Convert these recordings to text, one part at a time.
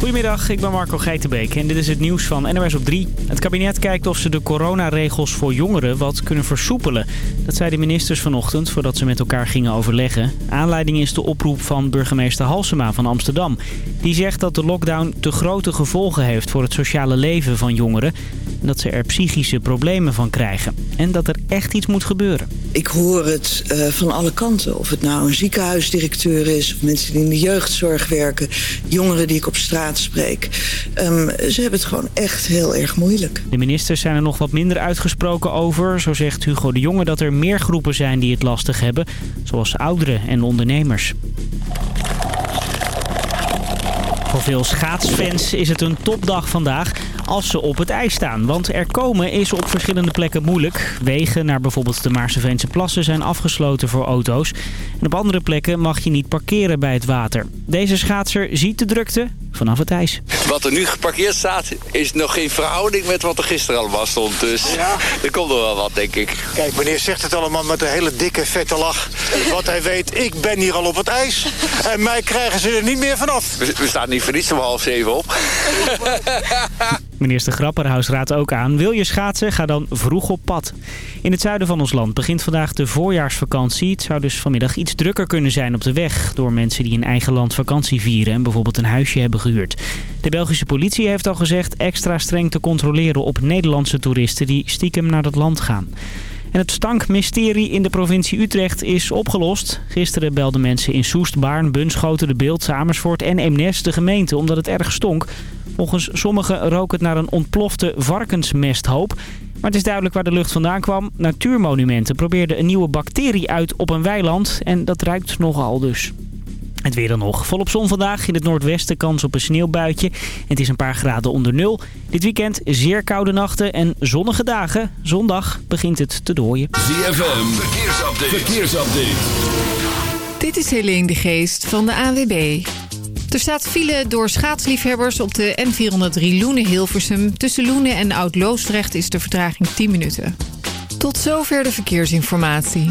Goedemiddag, ik ben Marco Geitenbeek en dit is het nieuws van NOS op 3. Het kabinet kijkt of ze de coronaregels voor jongeren wat kunnen versoepelen. Dat zeiden de ministers vanochtend voordat ze met elkaar gingen overleggen. Aanleiding is de oproep van burgemeester Halsema van Amsterdam. Die zegt dat de lockdown te grote gevolgen heeft voor het sociale leven van jongeren. Dat ze er psychische problemen van krijgen. En dat er echt iets moet gebeuren. Ik hoor het uh, van alle kanten. Of het nou een ziekenhuisdirecteur is... of mensen die in de jeugdzorg werken... jongeren die ik op straat spreek. Um, ze hebben het gewoon echt heel erg moeilijk. De ministers zijn er nog wat minder uitgesproken over. Zo zegt Hugo de Jonge dat er meer groepen zijn die het lastig hebben. Zoals ouderen en ondernemers. Voor veel schaatsfans is het een topdag vandaag als ze op het ijs staan. Want er komen is op verschillende plekken moeilijk. Wegen naar bijvoorbeeld de Maarseveense plassen zijn afgesloten voor auto's. En op andere plekken mag je niet parkeren bij het water. Deze schaatser ziet de drukte vanaf het ijs. Wat er nu geparkeerd staat is nog geen verhouding met wat er gisteren allemaal stond. Dus ja. er komt er wel wat, denk ik. Kijk, meneer zegt het allemaal met een hele dikke, vette lach. Wat hij weet, ik ben hier al op het ijs. En mij krijgen ze er niet meer vanaf. We, we staan niet voor niets om half zeven op. Minister Grapperhaus raadt ook aan, wil je schaatsen, ga dan vroeg op pad. In het zuiden van ons land begint vandaag de voorjaarsvakantie. Het zou dus vanmiddag iets drukker kunnen zijn op de weg... door mensen die in eigen land vakantie vieren en bijvoorbeeld een huisje hebben De Belgische politie heeft al gezegd extra streng te controleren op Nederlandse toeristen... die stiekem naar dat land gaan. En het stankmysterie in de provincie Utrecht is opgelost. Gisteren belden mensen in Soest, Baarn, Bunschoten, De Beeld, Amersfoort en Eemnes de gemeente omdat het erg stonk. Volgens sommigen rook het naar een ontplofte varkensmesthoop. Maar het is duidelijk waar de lucht vandaan kwam. Natuurmonumenten probeerden een nieuwe bacterie uit op een weiland en dat ruikt nogal dus. Het weer dan nog. Volop zon vandaag. In het noordwesten kans op een sneeuwbuitje. Het is een paar graden onder nul. Dit weekend zeer koude nachten en zonnige dagen. Zondag begint het te dooien. ZFM, verkeersupdate. verkeersupdate. Dit is Helene de Geest van de AWB. Er staat file door schaatsliefhebbers op de N403 Loenen-Hilversum. Tussen Loenen en Oud-Loosdrecht is de vertraging 10 minuten. Tot zover de verkeersinformatie.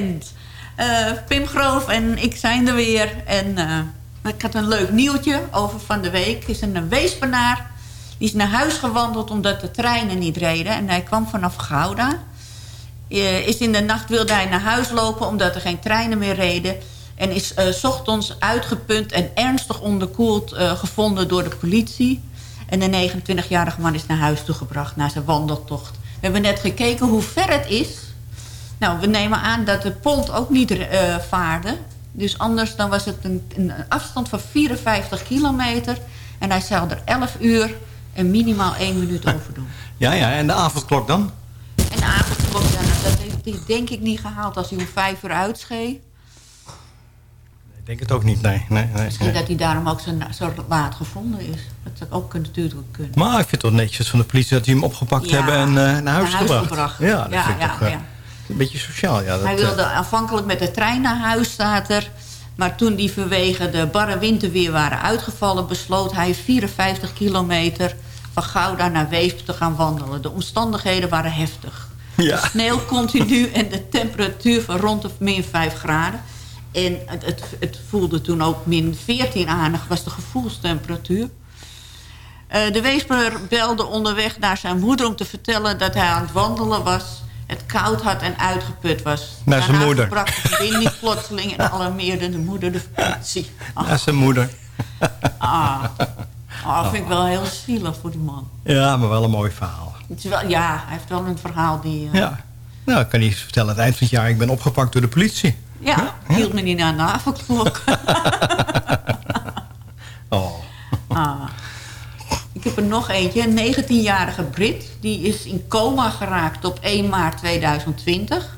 Weekend. Eh, Pim Groof en ik zijn er weer. En eh, ik had een leuk nieuwtje over van de week. is een weespenaar. Die is naar huis gewandeld omdat de treinen niet reden. En hij kwam vanaf Gouda. Eh, is in de nacht wilde hij naar huis lopen omdat er geen treinen meer reden. En is 's ochtends uitgeput en ernstig onderkoeld gevonden door de politie. En de 29-jarige man is naar huis toegebracht na zijn wandeltocht. We hebben net gekeken hoe ver het is. Nou, we nemen aan dat de pont ook niet eh, vaarde. Dus anders dan was het een, een afstand van 54 kilometer. En hij zou er 11 uur en minimaal 1 minuut over doen. Ja, ja, en de avondklok dan? En de avondklok, ja, nou, dat heeft hij denk ik niet gehaald als hij om 5 uur uitschee. Ik denk het ook niet, nee. nee, nee, Misschien nee. dat hij daarom ook zo, zo laat gevonden is. Dat zou ook natuurlijk kunnen. Maar ik vind het wel netjes van de politie dat die hem opgepakt Ja, hebben en eh, naar huis gebracht. gebracht. Ja, dat Ja, vind ik ja, eh, ja. Een beetje sociaal. Ja, dat, hij eh, wilde aanvankelijk met de trein naar huis, staat er. Maar toen die vanwege de barre winterweer waren uitgevallen... besloot hij 54 kilometer van Gouda naar Weesp te gaan wandelen. De omstandigheden waren heftig. Ja. De sneeuw continu en de temperatuur van rond de min 5 graden. En het, het, het voelde toen ook min 14 aan, was de gevoelstemperatuur. Eh, de weesper belde onderweg naar zijn moeder om te vertellen dat hij aan het wandelen was. Het koud had en uitgeput was. Naar zijn moeder. verbrak de verbinding plotseling en alarmeerde de moeder de politie. Ah, Ja, zijn moeder. ah. Ah, dat vind ik wel heel zielig voor die man. Ja, maar wel een mooi verhaal. Het is wel, ja, hij heeft wel een verhaal die... eh, Ja. Nou, ik kan niet vertellen, aan het eind van het jaar, ik ben opgepakt door de politie. ja, hield me niet aan de avondklok. Oh. Ah. Ik heb er nog eentje, een 19-jarige Brit. Die is in coma geraakt op 1 maart 2020.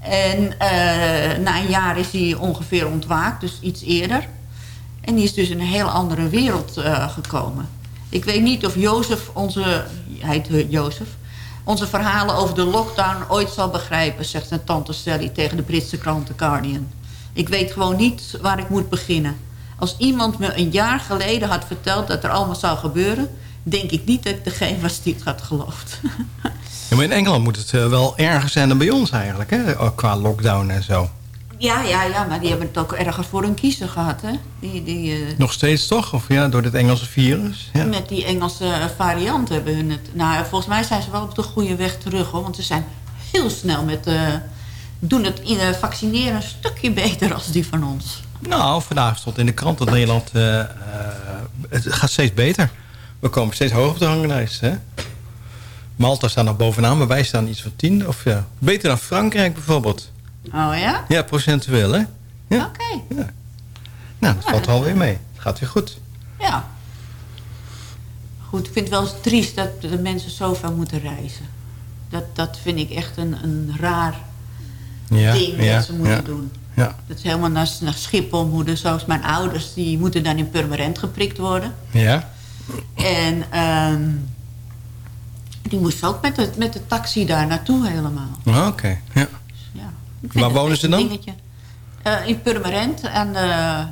En eh, na een jaar is hij ongeveer ontwaakt, dus iets eerder. En die is dus in een heel andere wereld eh, gekomen. Ik weet niet of Jozef, onze, hij heet Jozef... onze verhalen over de lockdown ooit zal begrijpen... zegt zijn tante Sally tegen de Britse krant The Guardian. Ik weet gewoon niet waar ik moet beginnen. Als iemand me een jaar geleden had verteld dat er allemaal zou gebeuren... denk ik niet dat ik degene was die het had geloofd. Ja, maar in Engeland moet het eh, wel erger zijn dan bij ons eigenlijk, hè? Ook Qua lockdown en zo. Ja, ja, ja, maar die hebben het ook erger voor hun kiezer gehad, hè? Die, die, eh, Nog steeds toch? Of ja, door dit Engelse virus? Ja. Met die Engelse variant hebben hun het... Nou, volgens mij zijn ze wel op de goede weg terug, hoor. Want ze zijn heel snel met... eh, doen het in, eh, vaccineren een stukje beter als die van ons. Nou, vandaag stond in de krant dat Nederland... eh, eh, het gaat steeds beter. We komen steeds hoger op de ranglijst, hè? Malta staat nog bovenaan, maar wij staan iets van tien. Of ja, beter dan Frankrijk bijvoorbeeld. Oh ja? Ja, procentueel, hè? Ja. Oké. Ja. Nou, dat valt wel weer mee. Het gaat weer goed. Ja. Goed, ik vind het wel eens triest dat de mensen zoveel moeten reizen. Dat, dat vind ik echt een, een raar Ja, ding ja, dat ze moeten ja. doen. Ja. Dat ze helemaal naar, naar Schiphol moeten. Zoals mijn ouders, die moeten dan in Purmerend geprikt worden. Ja? En ehm, die moest ook met de, met de taxi daar naartoe helemaal. Oh, Oké, ja. Ik vind Waar wonen ze dan? Eh, in Purmerend en de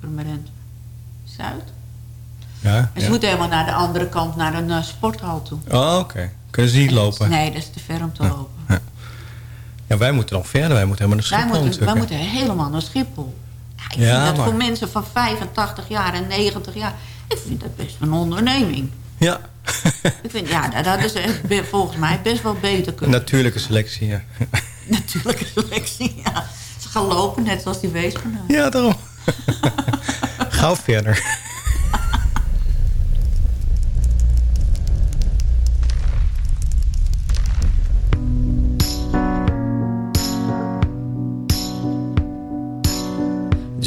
Purmerend Zuid. Ja, En ze ja. moeten helemaal naar de andere kant, naar een eh, sporthal toe. Oh, oké. Kunnen ze niet lopen? Nee, dat is te ver om te lopen. Ja, wij moeten nog verder. Wij moeten helemaal naar Wij Schiphol moeten, wij moeten helemaal naar Schiphol. Ja, ik Ja, vind dat maar- voor mensen van 85 jaar en 90 jaar... ik vind dat best een onderneming. Ja, Ik vind, ja, dat ze echt volgens mij best wel beter kunnen. natuurlijke selectie, ja. Natuurlijke selectie, ja. Ze gaan lopen, net zoals die weespenaar. Ja, daarom. Gauw verder.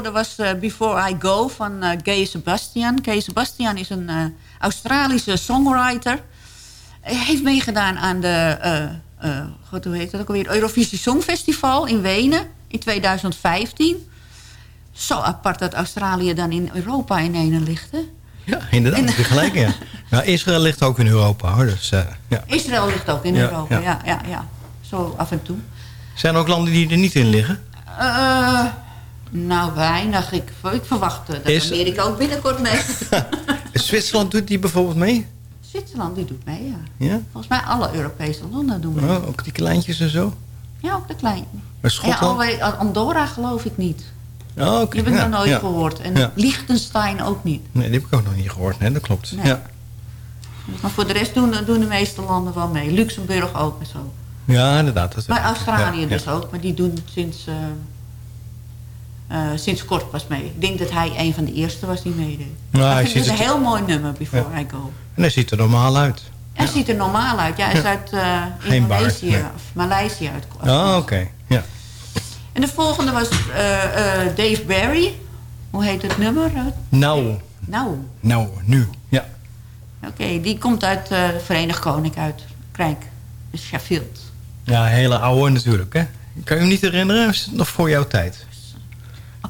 Eerst hoorden was eh, Before I Go van eh Gay Sebastian. Gay Sebastian is een eh, Australische songwriter. Hij heeft meegedaan aan de, eh, God, hoe heet dat ook alweer, Eurovisie Songfestival in Wenen in 2015. Zo apart dat Australië dan in Europa in ene ligt, hè? Ja, inderdaad, je gelijk, ja. Nou, Israël ligt ook in Europa, hoor. Dus, ja. Israël ligt ook in Ja, Europa, ja. ja. Ja, ja, Zo af en toe. Zijn er ook landen die er niet in liggen? Eh, nou, weinig. Ik, ik verwacht eh, dat Is- Amerika ook binnenkort mee. Zwitserland doet die bijvoorbeeld mee? Zwitserland die doet mee, ja. Ja? Volgens mij alle Europese landen doen mee. Oh, ook die kleintjes en zo? Ja, ook de kleine. Maar Ja, Schotland? alweer, Andorra geloof ik niet. Oh, oké. Die heb ik ja, nog nooit ja. gehoord. En Ja. Liechtenstein ook niet. Nee, die heb ik ook nog niet gehoord. Nee, dat klopt. Nee. Ja. Maar voor de rest doen, doen de meeste landen wel mee. Luxemburg ook en zo. ja, inderdaad. Dat Maar Australië ja, dus ja. ook. Maar die doen sinds, eh, eh, sinds kort pas mee. Ik denk dat hij een van de eerste was die meedeed. Nou, hij ziet het een heel mooi nummer, Before I Go. En hij ziet er normaal uit. Hij ziet er normaal uit. Ja, hij is uit eh, Geen baard, Indonesië nee. of Maleisië uit. Oh, oké. Ja. En de volgende was eh, eh, Dave Barry. Hoe heet het nummer? Nou, Nou, nou, nu. Ja. oké. die komt uit eh, het Verenigd Koninkrijk. Krijk. Sheffield. Ja, hele oude natuurlijk, hè. Kan je hem niet herinneren? Is het nog voor jouw tijd?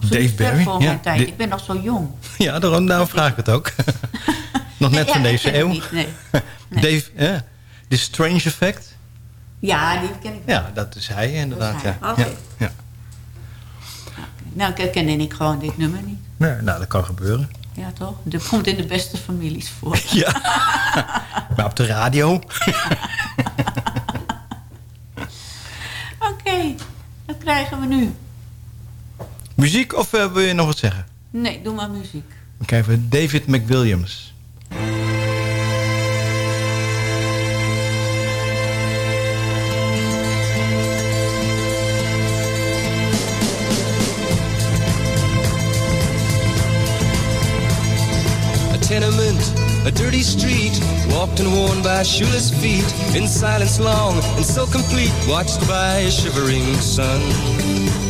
Absoluut Dave ver voor Ja, mijn tijd. dit- Ik ben nog zo jong. Ja, daarom, daarom vraag ik het ook. nog net van deze eeuw. niet, nee. Dave, ja. The Strange Effect. Ja, die ken ik wel. Ja, dat is hij inderdaad. Is hij. Ja. Oké. Ja. Nou, ik kende ik gewoon dit nummer niet. Nee, nou, dat kan gebeuren. Ja, toch? Dat komt in de beste families voor. Ja. Maar op de radio. Oké, wat krijgen we nu? Muziek of uh, wil je nog wat zeggen? Nee, doe maar muziek. Oké, even David McWilliams. a dirty street, walked and worn by shoeless feet, in silence long and so complete, watched by a shivering sun.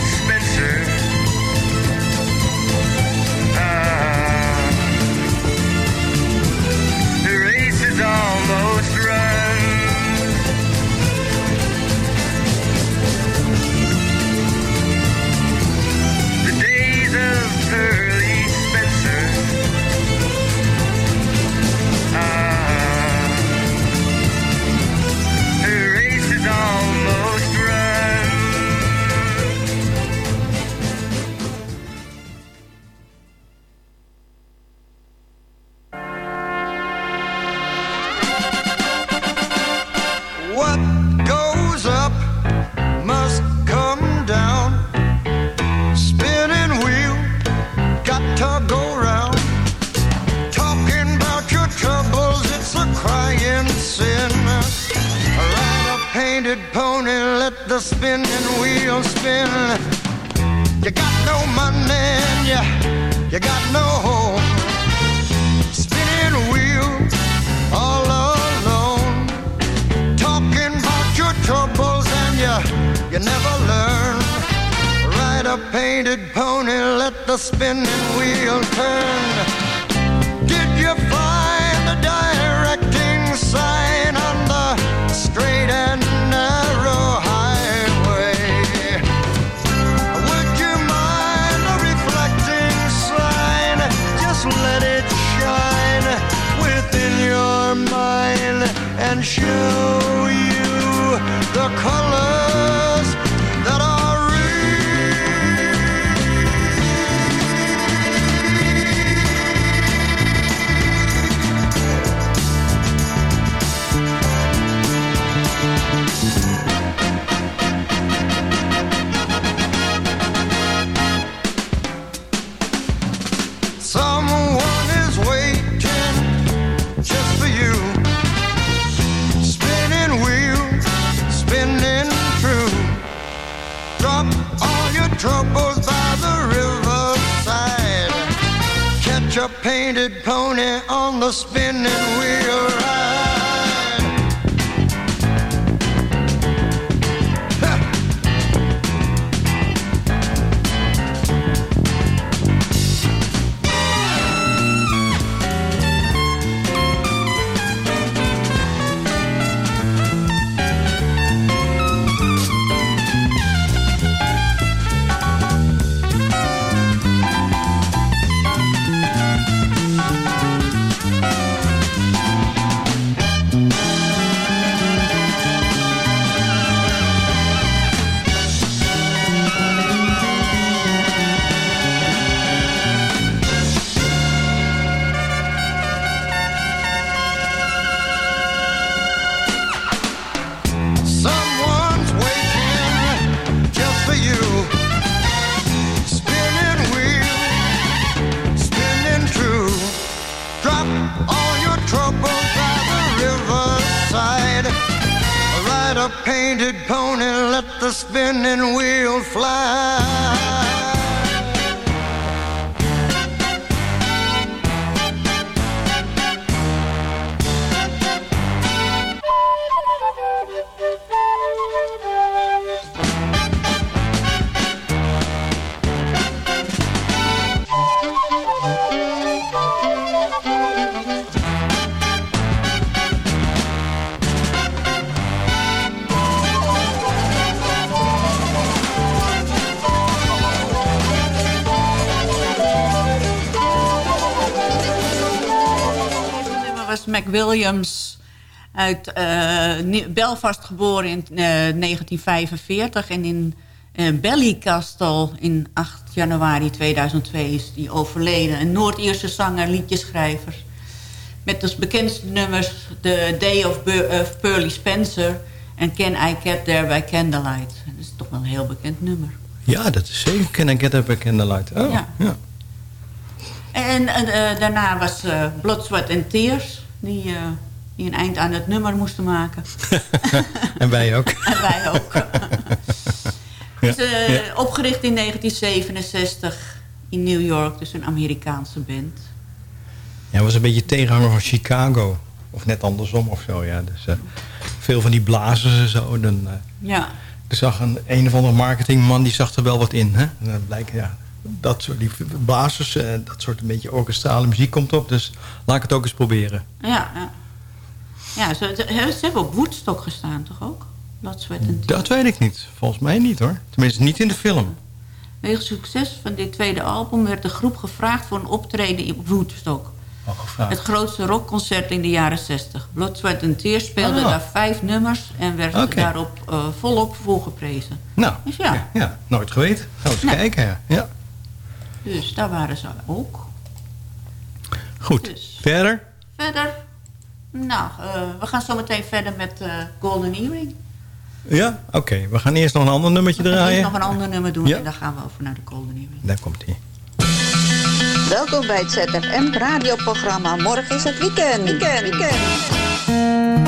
Pearly on the spinning wheel ride. Williams uit eh, Belfast geboren in eh, 1945. En in eh, Ballycastle in 8 januari 2002 is die overleden. Een Noord-Ierse zanger, liedjeschrijver. Met als bekendste nummers The Day of, Bu- of Pearly Spencer... en Can I Get There by Candlelight. Dat is toch wel een heel bekend nummer. Ja, dat is zeker. Can I get up a candlelight? Oh, Ja. ja. En eh, daarna was eh, Blood, Sweat and Tears... Die, eh, die een eind aan het nummer moesten maken. En wij ook. En wij ook. Ja, Dus, ja. Opgericht in 1967 in New York. Dus een Amerikaanse band. Ja, was een beetje tegenhanger van Chicago. Of net andersom of zo, ja. Dus, eh, veel van die blazers en zo. Dan, Ja. er zag een, een of andere marketingman, die zag er wel wat in. Hè? En dan blijkt, ja, dat soort die blazers, dat soort een beetje orkestrale muziek komt op. Dus laat ik het ook eens proberen. Ja, ja. ja ze, ze, ze hebben op Woodstock gestaan, toch ook? Dat weet ik niet. Volgens mij niet hoor. Tenminste, niet in de film. Wegens succes van dit tweede album werd de groep gevraagd voor een optreden in Woodstock. gevraagd. Het grootste rockconcert in de jaren 60. Blood, Sweat and Tears speelde Ah. daar vijf nummers en werd daarop eh, volop voorgeprezen. Nou, Dus ja. ja, nooit geweten. Gaan we eens Nee. kijken. Ja. ja. Dus daar waren ze ook. Goed. Dus. Verder? Verder, nou, eh, we gaan zo meteen verder met eh, Golden Earring. Ja? Oké. We gaan eerst nog een ander nummertje We gaan draaien. eerst nog een ander nummer doen Ja. en dan gaan we over naar de Golden Earring. Daar komt hij. Welkom bij het ZFM radioprogramma. Morgen is het weekend. Weekend, weekend.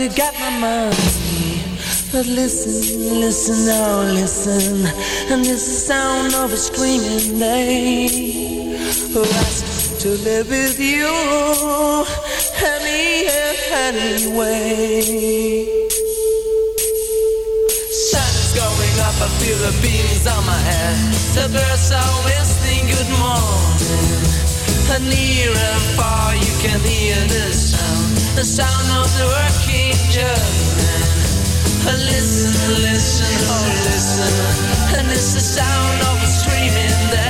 You got my money. But listen, listen, oh listen, and it's the sound of a screaming day. Who asked to live with you any anyway? Sun is going up, I feel the beams on my head. The birds are whistling good morning, and near and far the sound of the working oh, Listen, listen, oh listen, and it's the sound of a screaming there.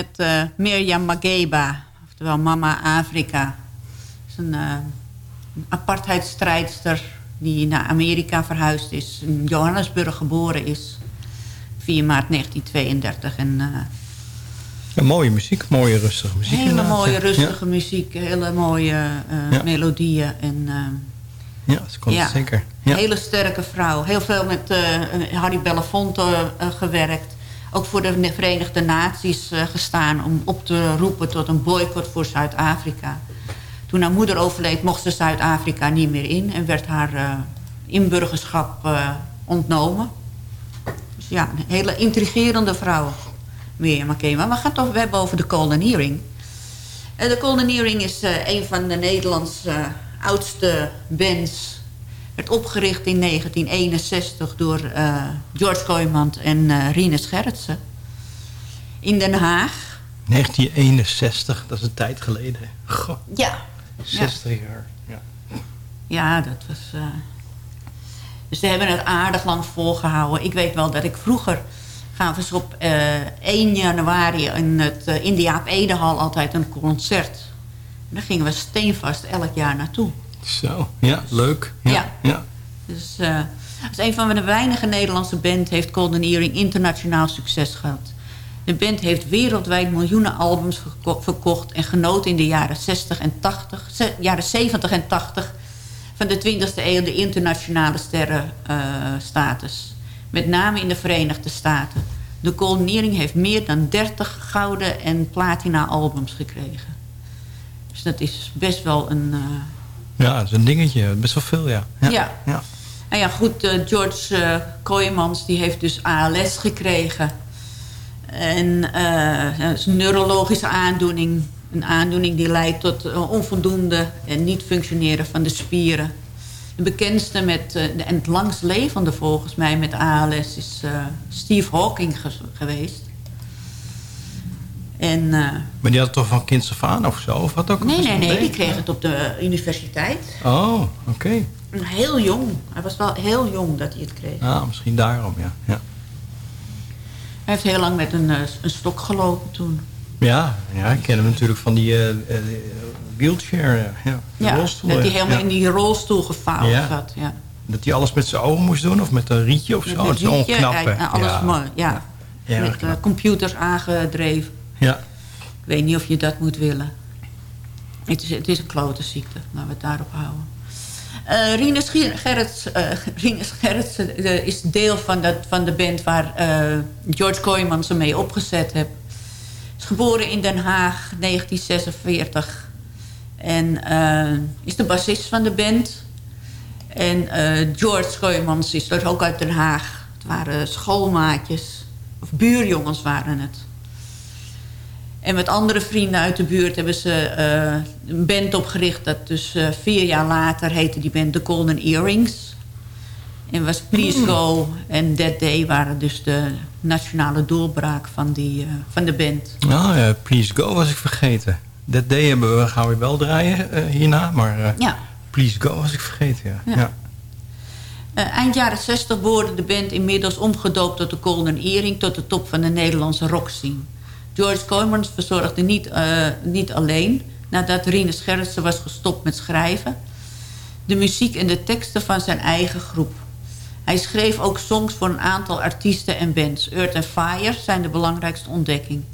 Met eh Mirjam Mageba, oftewel Mama Afrika. Dat is een, een apartheidsstrijdster die naar Amerika verhuisd is. In Johannesburg geboren is. 4 maart 1932. En, eh, Ja, mooie muziek, mooie rustige muziek. hele inderdaad, mooie ja. rustige muziek, hele mooie Ja. melodieën. En, Ja, zeker. Hele sterke vrouw. Heel veel met Harry Belafonte gewerkt. Ook voor de Verenigde Naties eh, gestaan om op te roepen tot een boycott voor Zuid-Afrika. Toen haar moeder overleed mocht ze Zuid-Afrika niet meer in... en werd haar eh, inburgerschap eh, ontnomen. Dus ja, een hele intrigerende vrouw. Mirjam Makema. Maar we gaan toch hebben over de Coldeneering. Eh, de Coldeneering is een van de Nederlands eh, oudste bands. Werd opgericht in 1961 door eh, George Kooijmans en eh Rinus Gerritsen. In Den Haag. 1961, dat is een tijd geleden. Goh, Ja. 60 jaar. Ja. Ja, dat was... eh, Dus ze hebben het aardig lang volgehouden. Ik weet wel dat ik vroeger... gaven ze op eh 1 januari in, het, in de Jaap Edehal altijd een concert. En daar gingen we steenvast elk jaar naartoe. Zo, ja, leuk. Ja. Ja. ja. Dus eh als een van de weinige Nederlandse band heeft Golden Earring internationaal succes gehad. De band heeft wereldwijd miljoenen albums verko- verkocht en genoten in de jaren 60 en 80, ze- jaren 70 en 80 van de 20e eeuw de internationale sterrenstatus. Met name in de Verenigde Staten. De Golden Earring heeft meer dan 30 gouden en platina albums gekregen. Dus dat is best wel een... eh, ja, dat is een dingetje. Best wel veel, ja. Ja. ja. ja. Nou ja, goed, eh, George Kooijmans die heeft dus ALS gekregen. En eh, dat is een neurologische aandoening. Een aandoening die leidt tot onvoldoende en niet functioneren van de spieren. De bekendste met, eh, de- en het langst levende volgens mij met ALS is eh, Steve Hawking ge- geweest. En, eh, Maar die had het toch van kinds af aan of zo? Of wat ook? nee, nee, nee, nee? die kreeg het op de universiteit. Oh, oké. Heel jong. Hij was wel heel jong dat hij het kreeg. Ah, misschien daarom, ja. Ja, Hij heeft heel lang met een, eh, een stok gelopen toen. ja, ja ik ken hem natuurlijk van die eh, wheelchair. Ja, ja. Ja, rolstoel, dat hij ja. helemaal Ja. in die rolstoel gefaald Ja. zat. Ja. Dat hij alles met zijn ogen moest doen of met een rietje of zo. Met dat is onknap, en alles ja. mooi, ja. Ja, met computers aangedreven. Ja. Ik weet niet of je dat moet willen. Het is, het is een klote ziekte, we het daarop houden. Eh Rinus Ger- Gerrits, eh, eh, is deel van, dat, van de band waar George Kooijmans ze mee opgezet heeft. Is geboren in Den Haag, 1946. En is de bassist van de band. En George Kooijmans is er ook uit Den Haag. Het waren schoolmaatjes. Of buurjongens waren het. En met andere vrienden uit de buurt hebben ze eh, een band opgericht. Dat dus eh, vier jaar later heette die band The Golden Earrings. En was Please Go en That Day waren dus de nationale doorbraak van, die, eh, van de band. Ah, ja, Please Go was ik vergeten. Dat day hebben we, gaan we wel draaien hierna. Maar Ja. Please Go was ik vergeten, ja. Ja. Eh, eind jaren 60 behoorde de band inmiddels omgedoopt tot de Golden Earring... tot de top van de Nederlandse rockscene. George Coymans verzorgde niet, eh, niet alleen... nadat Rine Scherritsen was gestopt met schrijven... de muziek en de teksten van zijn eigen groep. Hij schreef ook songs voor een aantal artiesten en bands. Earth and Fire zijn de belangrijkste ontdekking.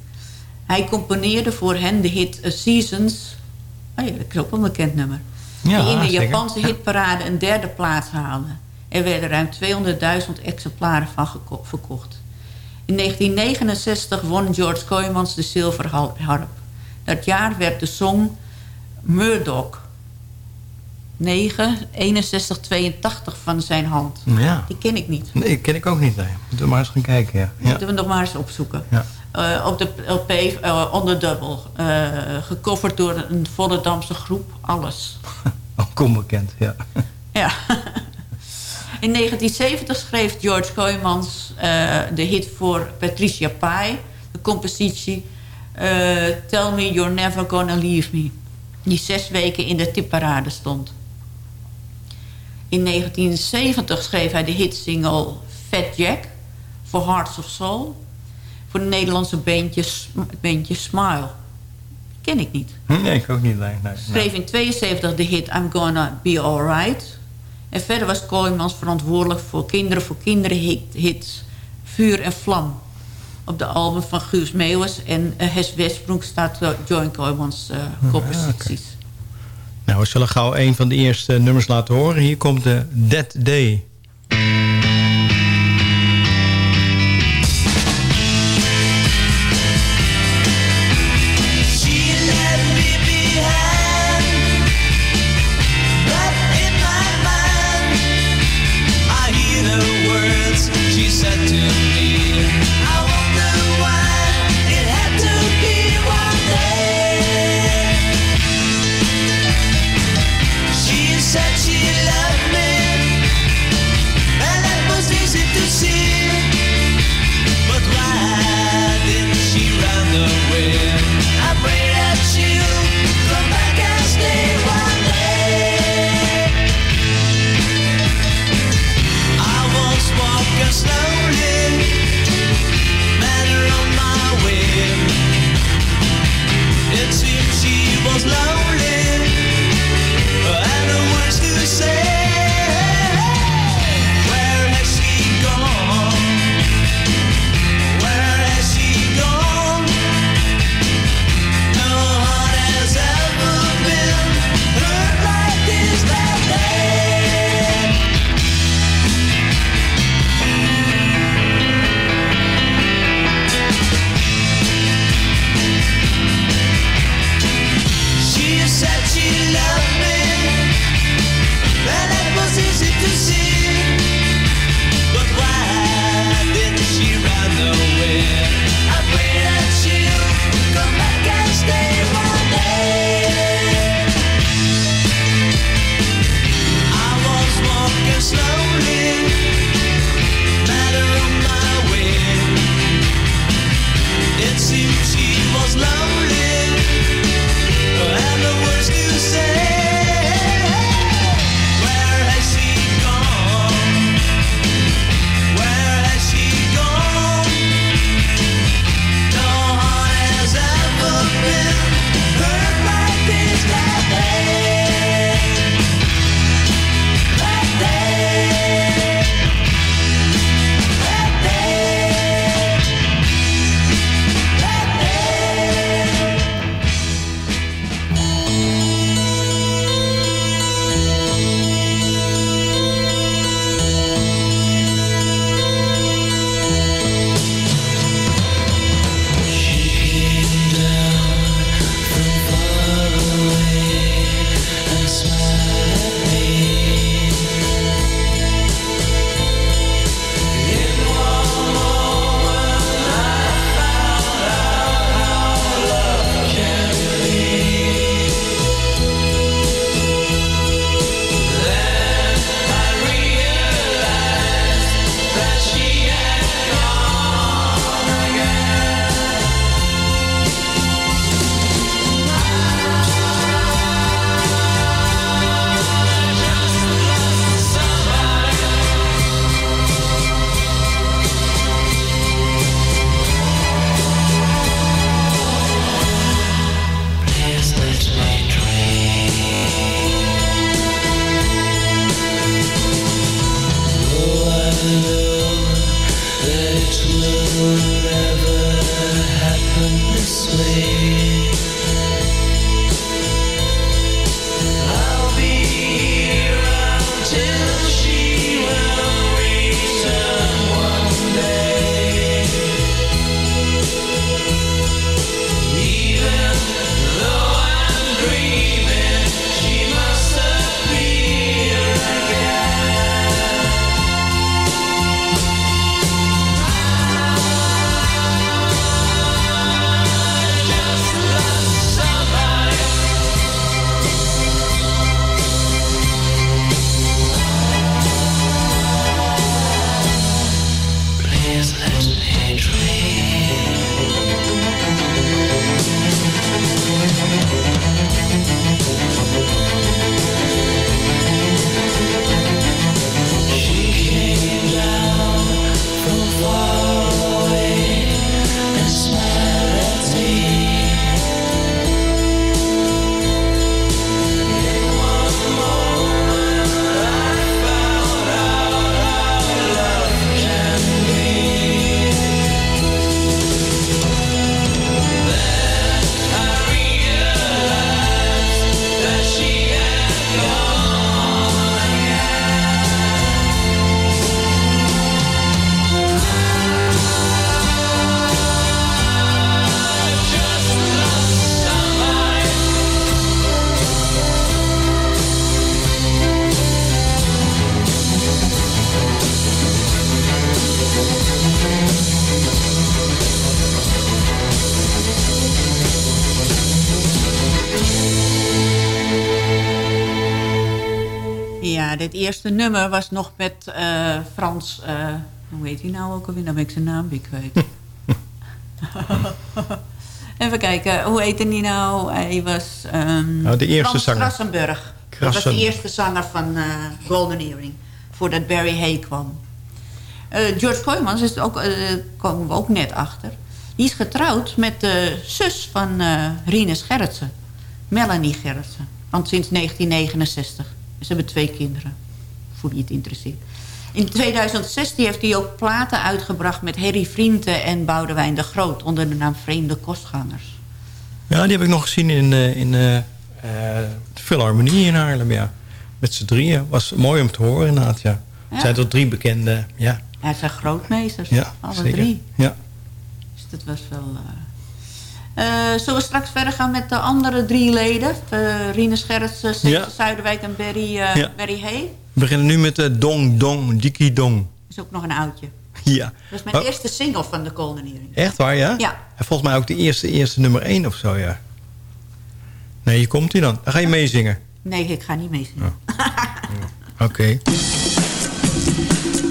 Hij componeerde voor hen de hit A Seasons... Oh ja, dat is ook een bekend nummer. Ja, die in de zeker. Japanse hitparade een derde plaats haalde. Er werden ruim 200.000 exemplaren van verkocht. In 1969 won George Kooijmans de zilveren hal- harp. Dat jaar werd de song Murdoch 9, 61, 82 van zijn hand. Ja. Die ken ik niet. Nee, ken ik ook niet. Nee. Moeten we maar eens gaan kijken, ja. ja. Moeten we nog maar eens opzoeken. Ja. Eh, op de LP eh On The Double. eh, gecoverd door een Volendamse groep. Alles. Ook onbekend, ja. Ja. In 1970 schreef George Kooijmans eh, de hit voor Patricia Pai. De compositie eh, Tell Me You're Never Gonna Leave Me. Die zes weken in de tipparade stond. In 1970 schreef hij de hitsingle Fat Jack voor Hearts of Soul. Voor de Nederlandse bandje, bandje Smile. Ken ik niet. Nee, ik ook niet. Nee, nee, Schreef in 72 de hit I'm Gonna Be Alright. En verder was Kooijmans verantwoordelijk voor Kinderen voor Kinderen hit, hits Vuur en Vlam. Op de album van Guus Meeuwis en uh, Hes Westbroek staat uh, Join Kooijmans composities. Nou, we zullen gauw een van de eerste nummers laten horen. Hier komt de Dead Day. Nummer was nog met eh, Frans... eh, hoe heet hij nou ook alweer? Dan ben ik zijn naam weer kwijt. Even kijken, hoe heette hij nou? Hij was... ehm Nou, de eerste Frans zanger. Krassenburg. Dat was de eerste zanger van eh, Golden Earring. Voordat Barry Hay kwam. George Kooijmans is ook, komen we ook net achter. Die is getrouwd met de zus van Rines Gerritsen. Melanie Gerritsen. Want sinds 1969. Ze hebben twee kinderen. Voor wie het interesseert. In 2016 heeft hij ook platen uitgebracht met Harry Vrienden en Boudewijn de Groot. Onder de naam Vreemde Kostgangers. Ja, die heb ik nog gezien in, eh, in de Philharmonie in Haarlem, ja. Met z'n drieën. Was mooi om te horen inderdaad, ja. Ja. Het zijn tot drie bekende, ja. Ja, het zijn grootmeesters. Ja, alle zeker. drie. Ja. Dus dat was wel... zullen we straks verder gaan met de andere drie leden? Uh, Rine Setse Ja. Zuiderwijk en Barry, eh Ja. Barry Hay. We beginnen nu met de Dong Dong Diki Dong. Dat is ook nog een oudje. Ja. Dat is mijn Oh, eerste single van de Golden Earring. Echt waar, ja? Ja. En volgens mij ook de eerste, eerste nummer één of zo, ja. Nee, hier komt hij dan. Dan ga je meezingen. Nee, ik ga niet meezingen. Oké. Dong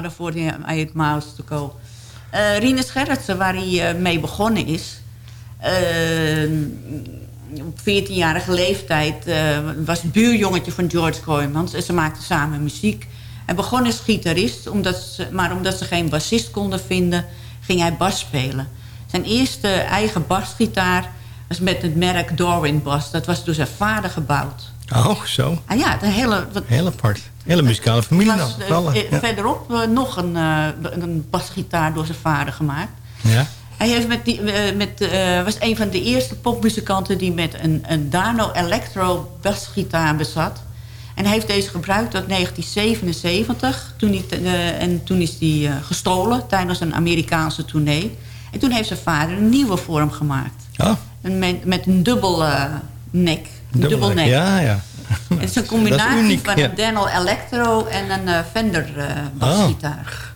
Nou, voor 48 miles to go. Eh, uh, Rine Scherritsen, waar hij eh, mee begonnen is... Eh, op 14-jarige leeftijd was buurjongetje van George Kooijmans... en ze maakten samen muziek. Hij begon als gitarist, omdat maar omdat ze geen bassist konden vinden... ging hij bas spelen. Zijn eerste eigen basgitaar was met het merk Darwin Bass. Dat was dus door zijn vader gebouwd. Oh, zo. Ah, ja, een hele... Hele part, Hele muzikale familie dan. Eh, eh, ja. Verderop eh, nog een, een basgitaar door zijn vader gemaakt. Ja. Hij heeft met die, met, was een van de eerste popmuzikanten die met een, een Dano Electro basgitaar bezat. En hij heeft deze gebruikt tot 1977. Toen hij, en toen is die gestolen tijdens een Amerikaanse tournee. En toen heeft zijn vader een nieuwe vorm gemaakt. Oh. Met, met een dubbel nek. Ja, ja. Het is een is combinatie van een Daniel Electro en een eh, Fender eh basgitaar.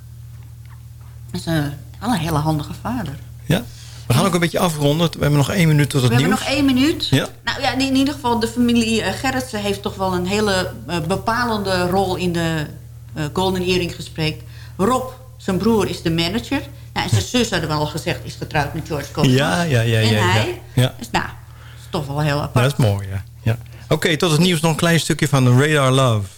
Dat is een, wel een hele handige vader. ja. We gaan ook een beetje afronden. We hebben nog één minuut tot het We nieuws. hebben nog één minuut. Ja. Nou ja, in ieder geval, de familie eh, Gerritsen heeft toch wel een hele eh, bepalende rol in de eh, Golden Earring gesprek. Rob, zijn broer, is de manager. Ja, en zijn zus, hadden we al gezegd, is getrouwd met George Cosmos. Ja, ja, ja. ja, En ja. hij? ja. Dus nou, toch wel heel apart. Dat is mooi, ja. ja. Oké, tot het nieuws nog een klein stukje van Radar Love.